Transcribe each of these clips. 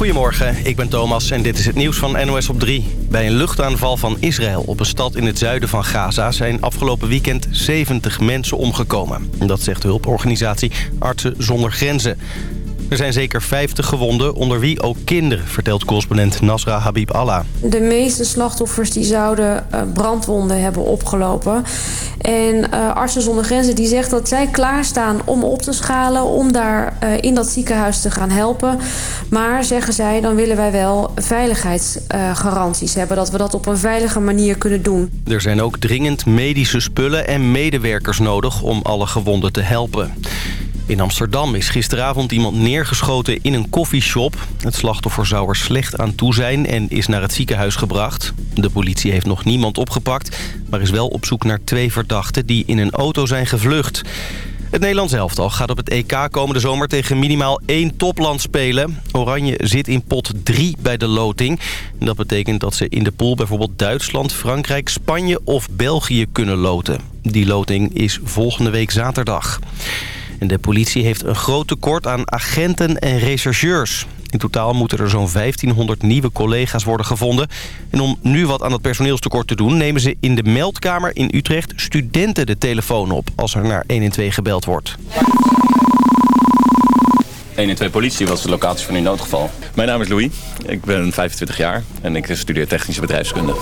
Goedemorgen, ik ben Thomas en dit is het nieuws van NOS op 3. Bij een luchtaanval van Israël op een stad in het zuiden van Gaza... zijn afgelopen weekend 70 mensen omgekomen. Dat zegt de hulporganisatie Artsen zonder Grenzen. Er zijn zeker 50 gewonden, onder wie ook kinderen, vertelt correspondent Nasra Habib Allah. De meeste slachtoffers die zouden eh, brandwonden hebben opgelopen. En uh, Artsen zonder Grenzen die zegt dat zij klaarstaan om op te schalen... om daar uh, in dat ziekenhuis te gaan helpen. Maar, zeggen zij, dan willen wij wel veiligheidsgaranties hebben... dat we dat op een veilige manier kunnen doen. Er zijn ook dringend medische spullen en medewerkers nodig om alle gewonden te helpen. In Amsterdam is gisteravond iemand neergeschoten in een koffieshop. Het slachtoffer zou er slecht aan toe zijn en is naar het ziekenhuis gebracht. De politie heeft nog niemand opgepakt, maar is wel op zoek naar twee verdachten die in een auto zijn gevlucht. Het Nederlands elftal gaat op het EK komende zomer tegen minimaal één topland spelen. Oranje zit in pot 3 bij de loting. Dat betekent dat ze in de pool bijvoorbeeld Duitsland, Frankrijk, Spanje of België kunnen loten. Die loting is volgende week zaterdag. En de politie heeft een groot tekort aan agenten en rechercheurs. In totaal moeten er zo'n 1500 nieuwe collega's worden gevonden. En om nu wat aan het personeelstekort te doen... nemen ze in de meldkamer in Utrecht studenten de telefoon op... als er naar 112 gebeld wordt. 112 politie was de locatie van uw noodgeval. Mijn naam is Louis. Ik ben 25 jaar en ik studeer technische bedrijfskunde.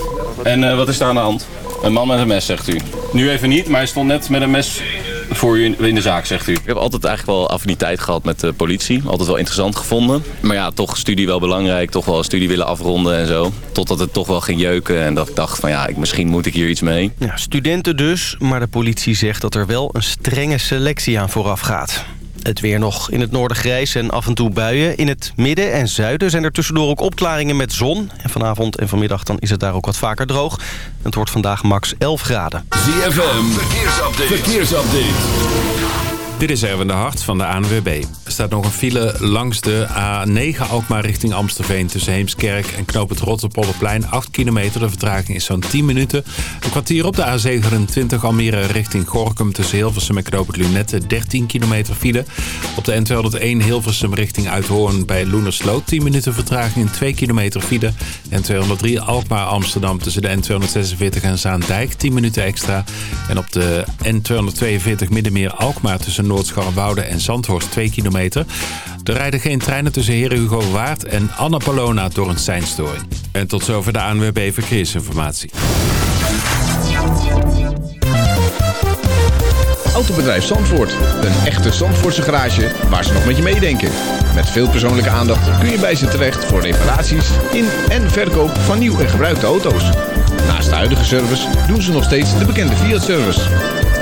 En uh, wat is daar aan de hand? Een man met een mes, zegt u. Nu even niet, maar hij stond net met een mes voor u in de zaak, zegt u? Ik heb altijd eigenlijk wel affiniteit gehad met de politie. Altijd wel interessant gevonden. Maar ja, toch studie wel belangrijk. Toch wel studie willen afronden en zo. Totdat het toch wel ging jeuken. En dat ik dacht van ja, ik, misschien moet ik hier iets mee. Ja, studenten dus. Maar de politie zegt dat er wel een strenge selectie aan vooraf gaat. Het weer nog in het noorden grijs en af en toe buien. In het midden en zuiden zijn er tussendoor ook opklaringen met zon. En vanavond en vanmiddag dan is het daar ook wat vaker droog. Het wordt vandaag max 11 graden. ZFM, verkeersupdate. verkeersupdate. Dit is Erwin de Hart van de ANWB. Er staat nog een file langs de A9 Alkmaar richting Amstelveen... tussen Heemskerk en Knoop het Rotterpolderplein. 8 kilometer, de vertraging is zo'n 10 minuten. Een kwartier op de A27 Almere richting Gorkum... tussen Hilversum en Knoop het Lunette. 13 kilometer file. Op de N201 Hilversum richting Uithoorn bij Loenersloot. 10 minuten vertraging in 2 kilometer file. N203 Alkmaar Amsterdam tussen de N246 en Zaandijk. 10 minuten extra. En op de N242 Middenmeer Alkmaar tussen Noord-Scharwoude en Zandhorst 2 kilometer. Er rijden geen treinen tussen Heren Hugo Waard en Annapolona door een seinstoring. En tot zover de ANWB Verkeersinformatie. Autobedrijf Zandvoort. Een echte Zandvoortse garage waar ze nog met je meedenken. Met veel persoonlijke aandacht kun je bij ze terecht voor reparaties in en verkoop van nieuw en gebruikte auto's. Naast de huidige service doen ze nog steeds de bekende Fiat-service.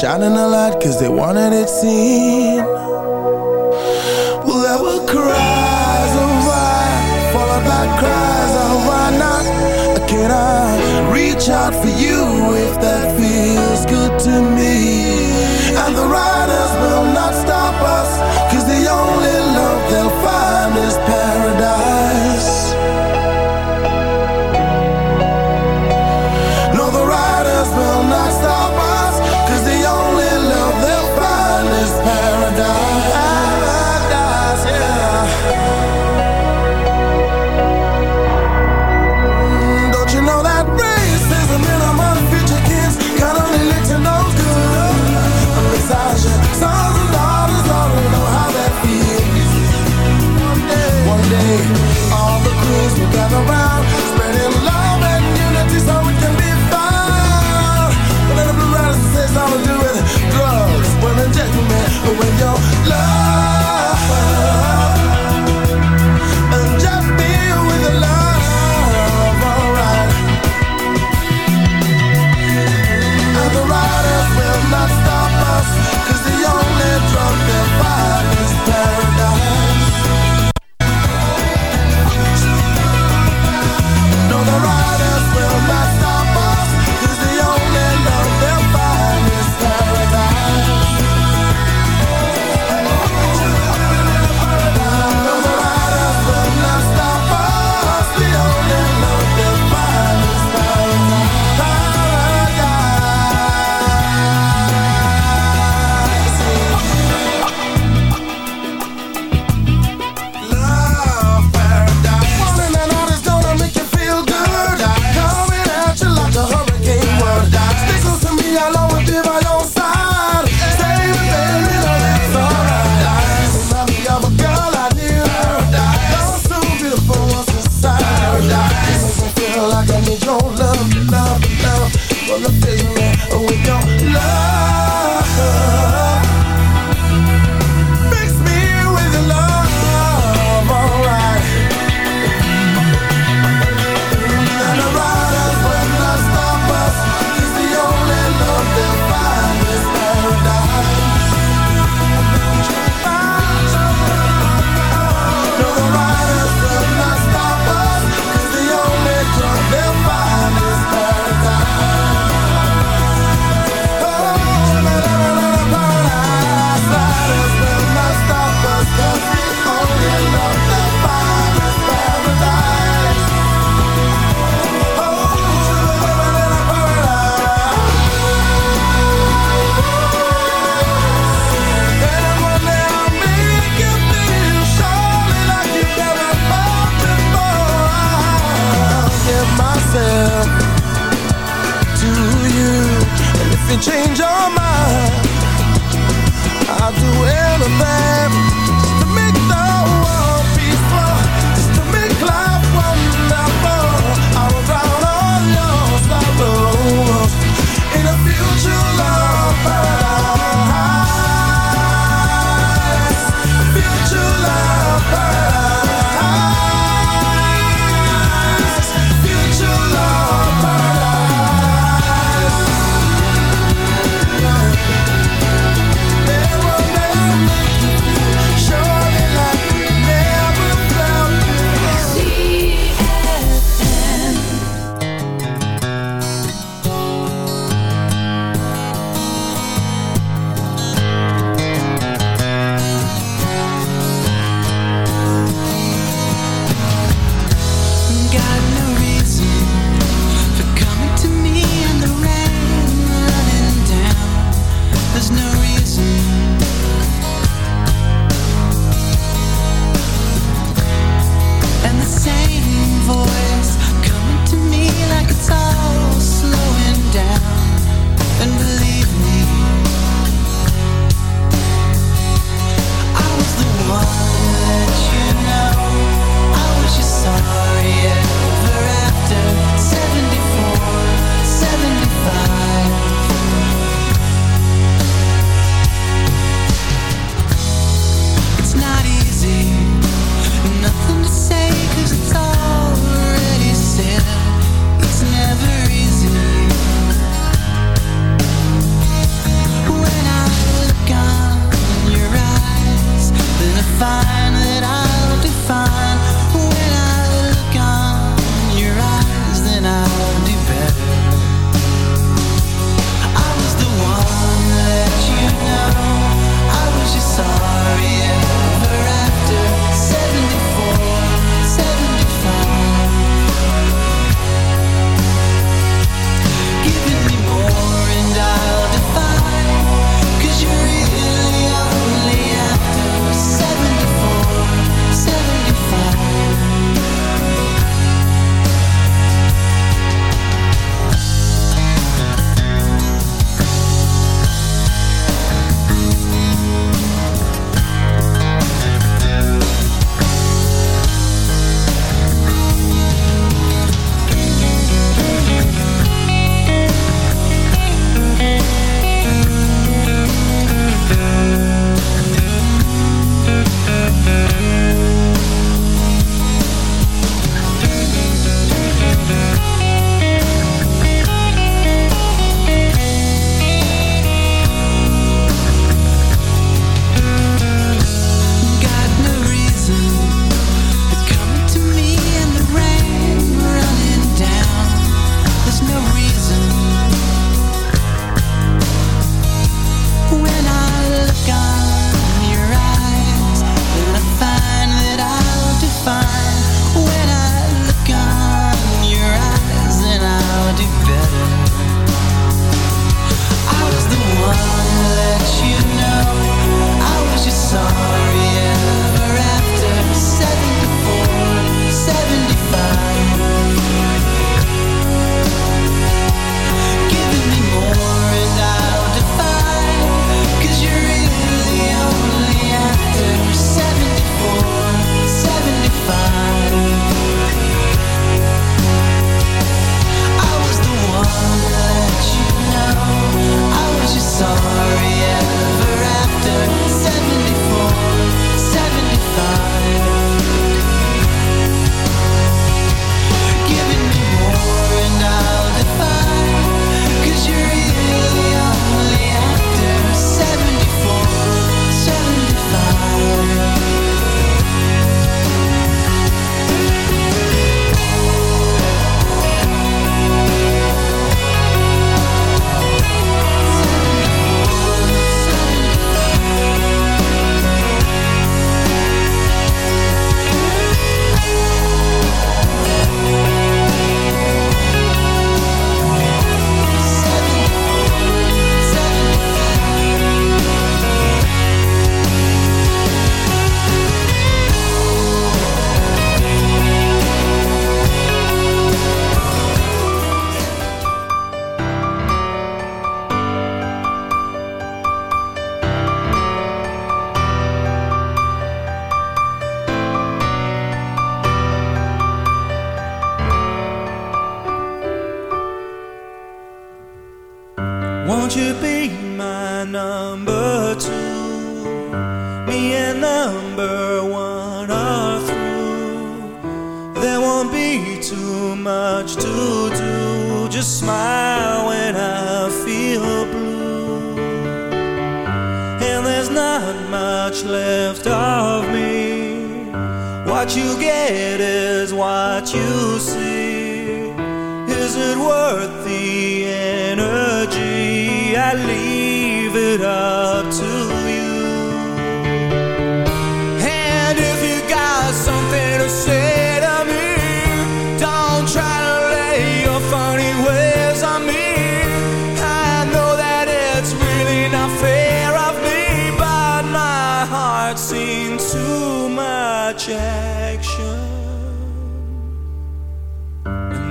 Shining a light cause they wanted it seen. Well there were cries of why Followed by cries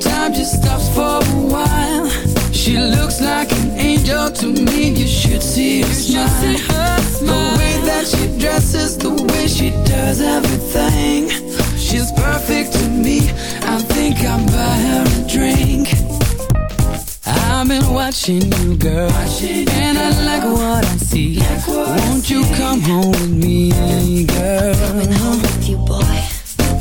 time just stops for a while. She looks like an angel to me. You should see her smile. The way that she dresses, the way she does everything. She's perfect to me. I think I'll buy her a drink. I've been watching you, girl, watching and I like what I see. Won't you come home with me, girl? Coming home with you, boy.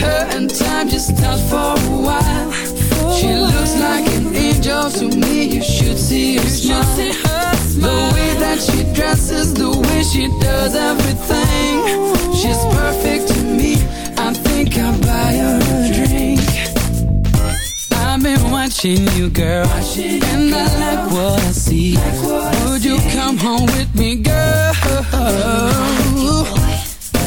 Her and time just stops for a while. She looks like an angel to me. You should see her smile. The way that she dresses, the way she does everything. She's perfect to me. I think I'll buy her a drink. I've been watching you, girl, and I like what I see. Would you come home with me, girl?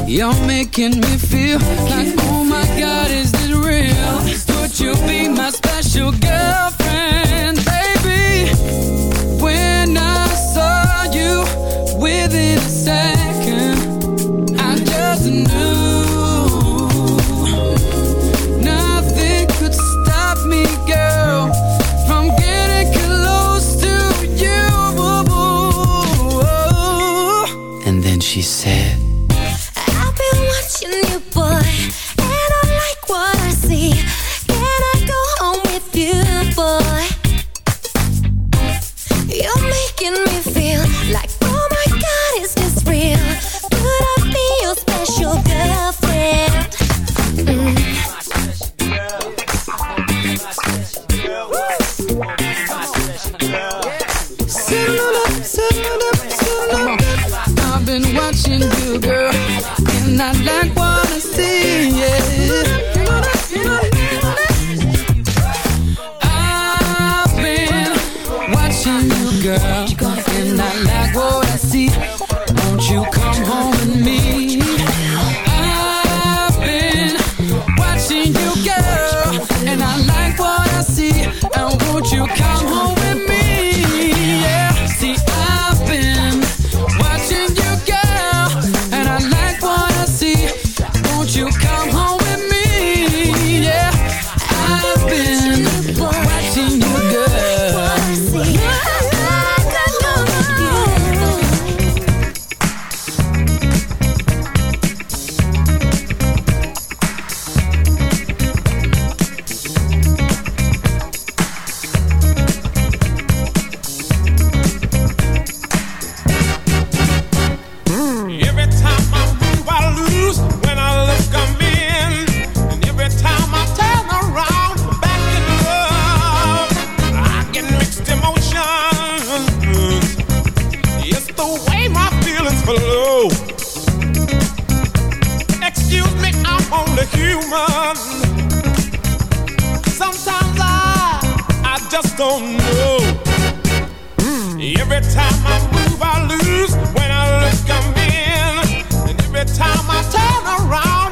You're making me feel like, oh my God, is this real? Would you be my special girlfriend, Every time I move, I lose. When I look, I'm in. And every time I turn around,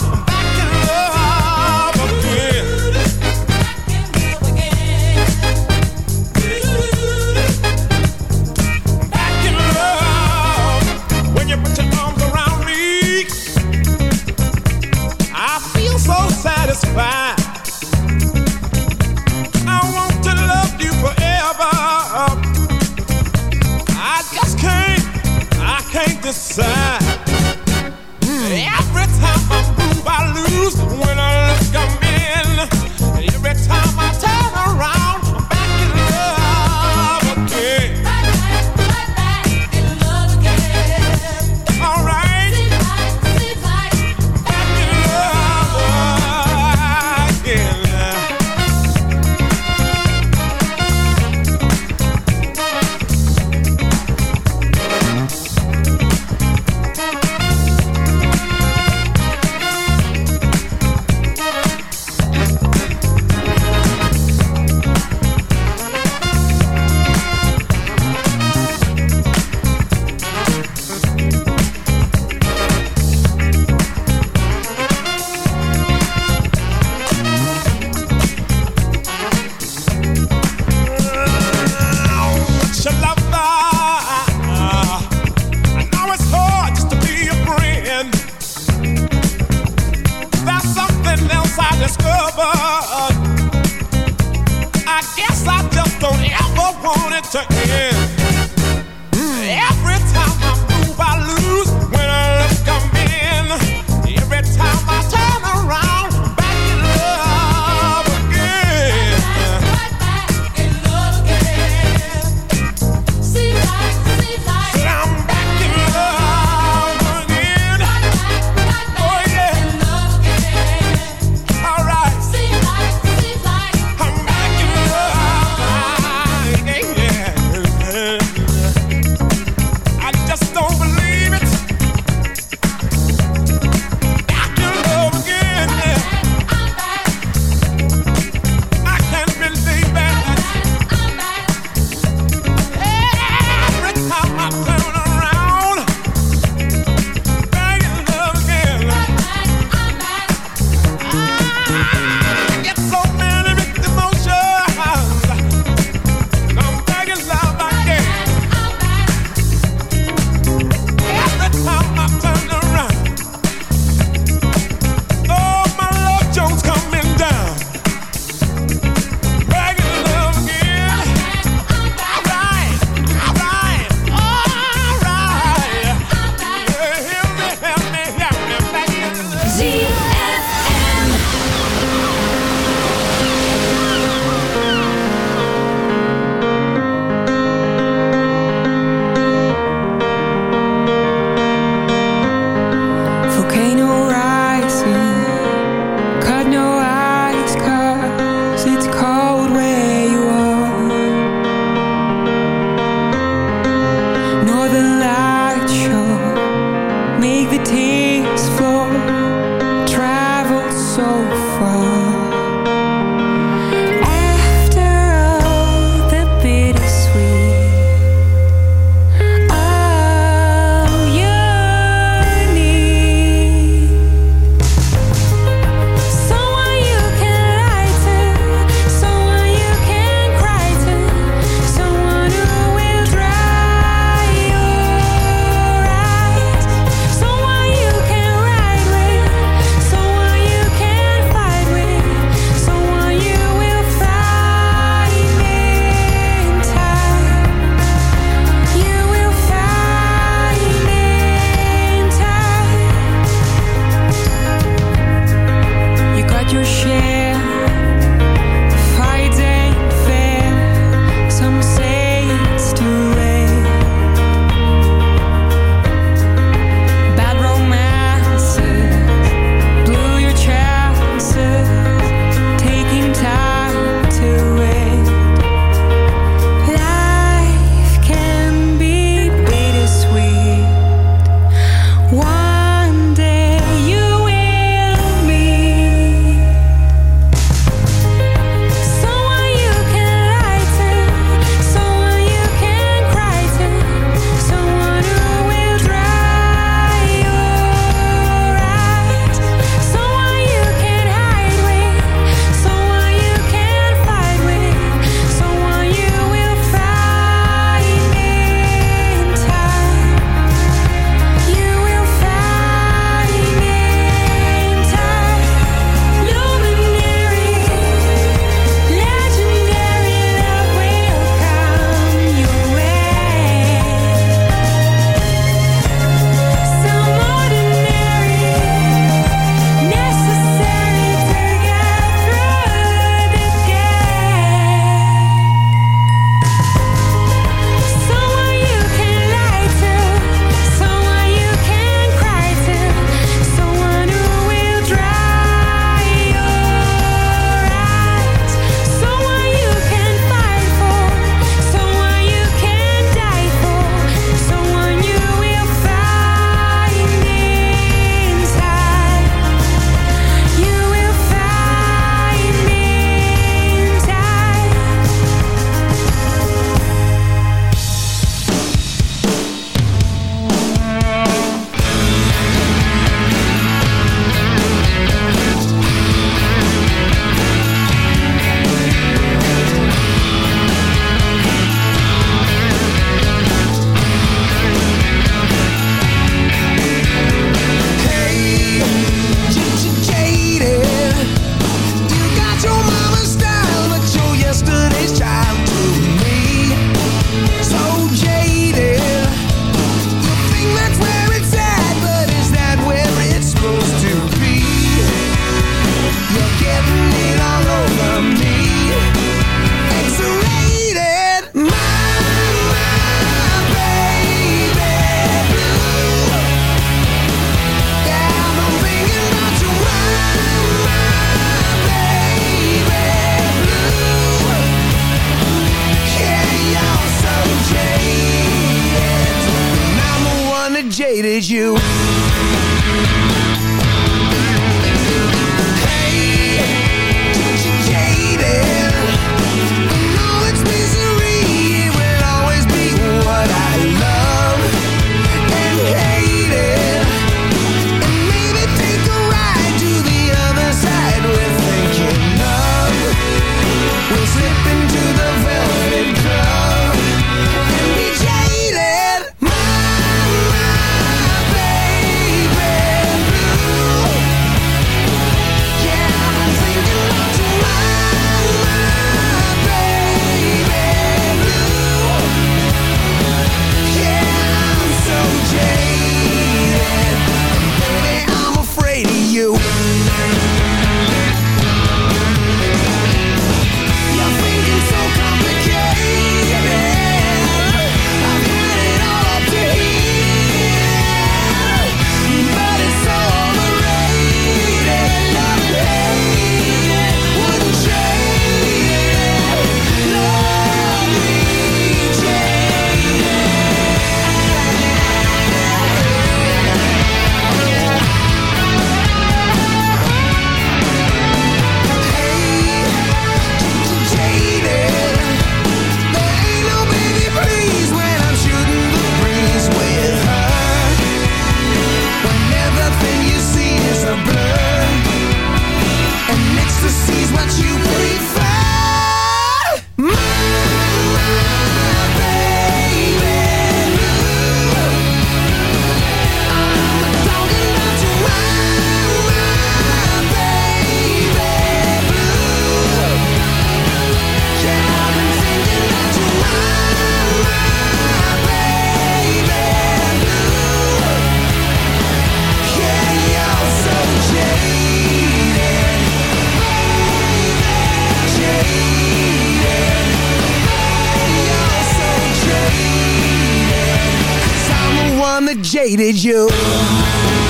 jaded you.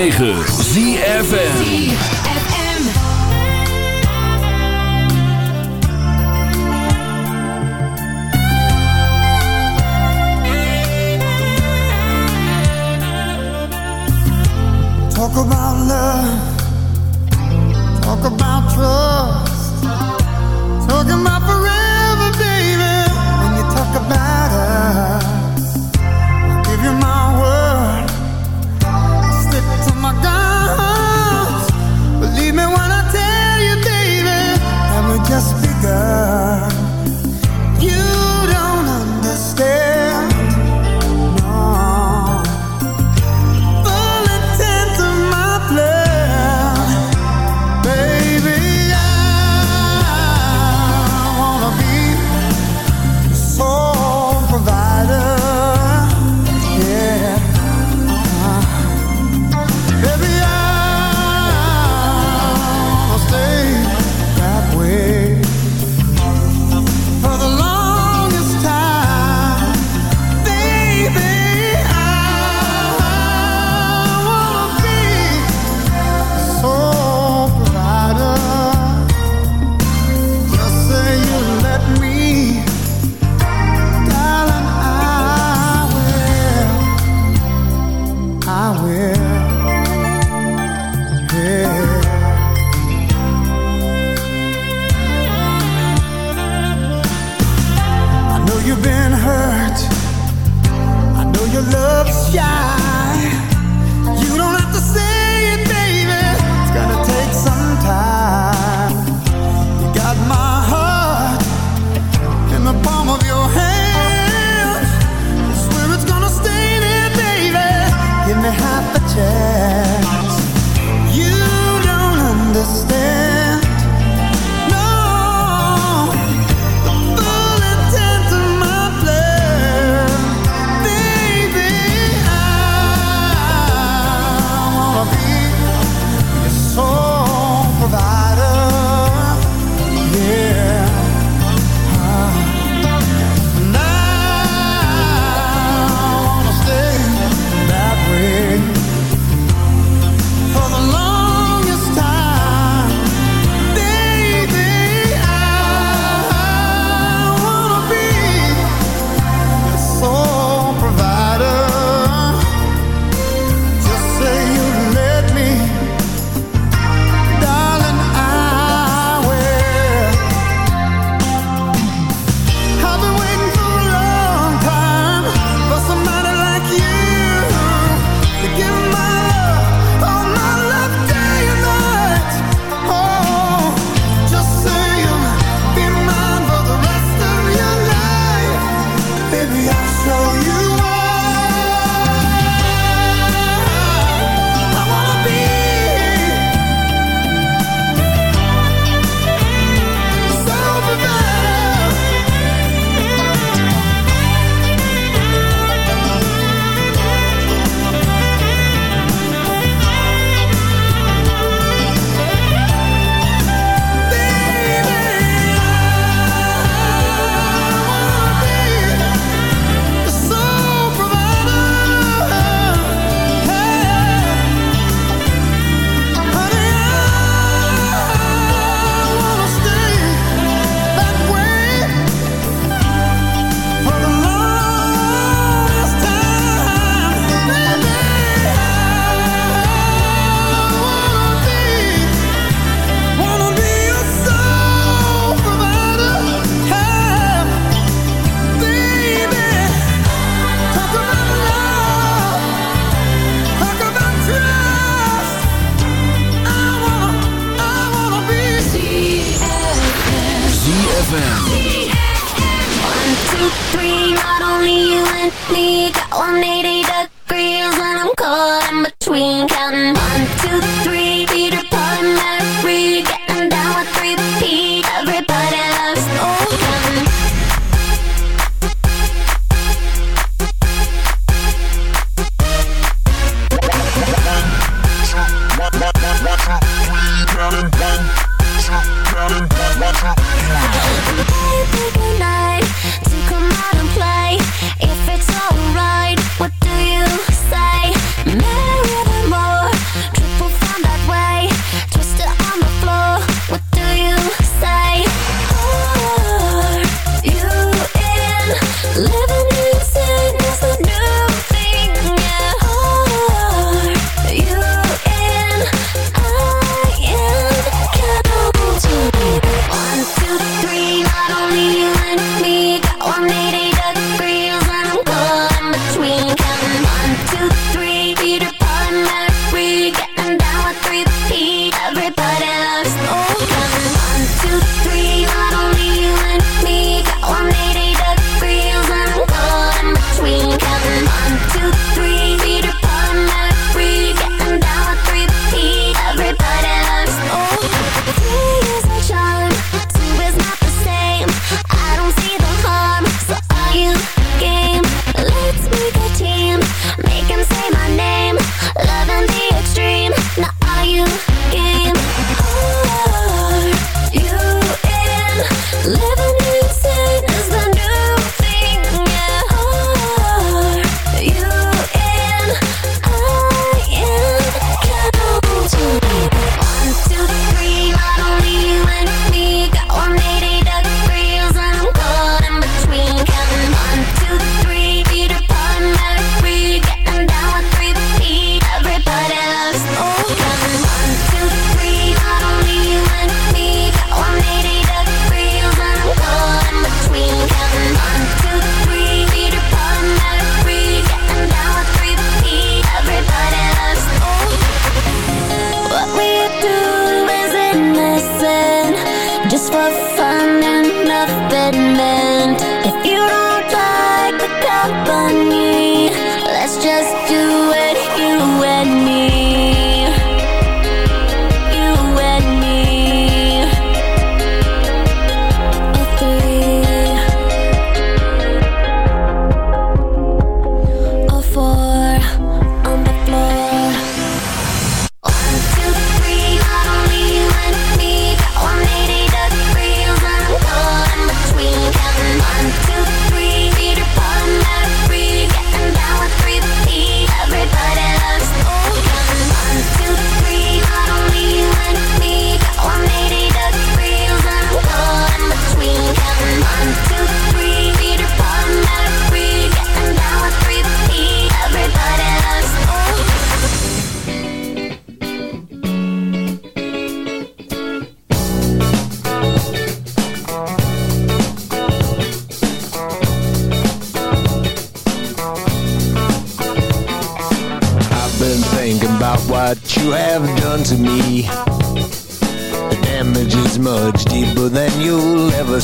9. ZFM. One, two, three, not only you and me, got 180 degrees and I'm caught in between, counting one,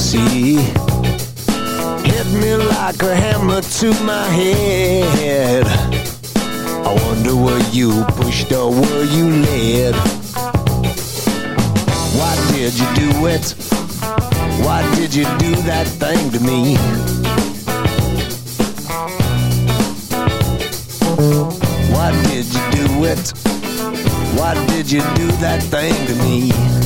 see. Hit me like a hammer to my head. I wonder were you pushed or were you led? Why did you do it? Why did you do that thing to me? Why did you do it? Why did you do that thing to me?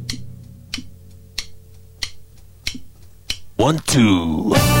One, two.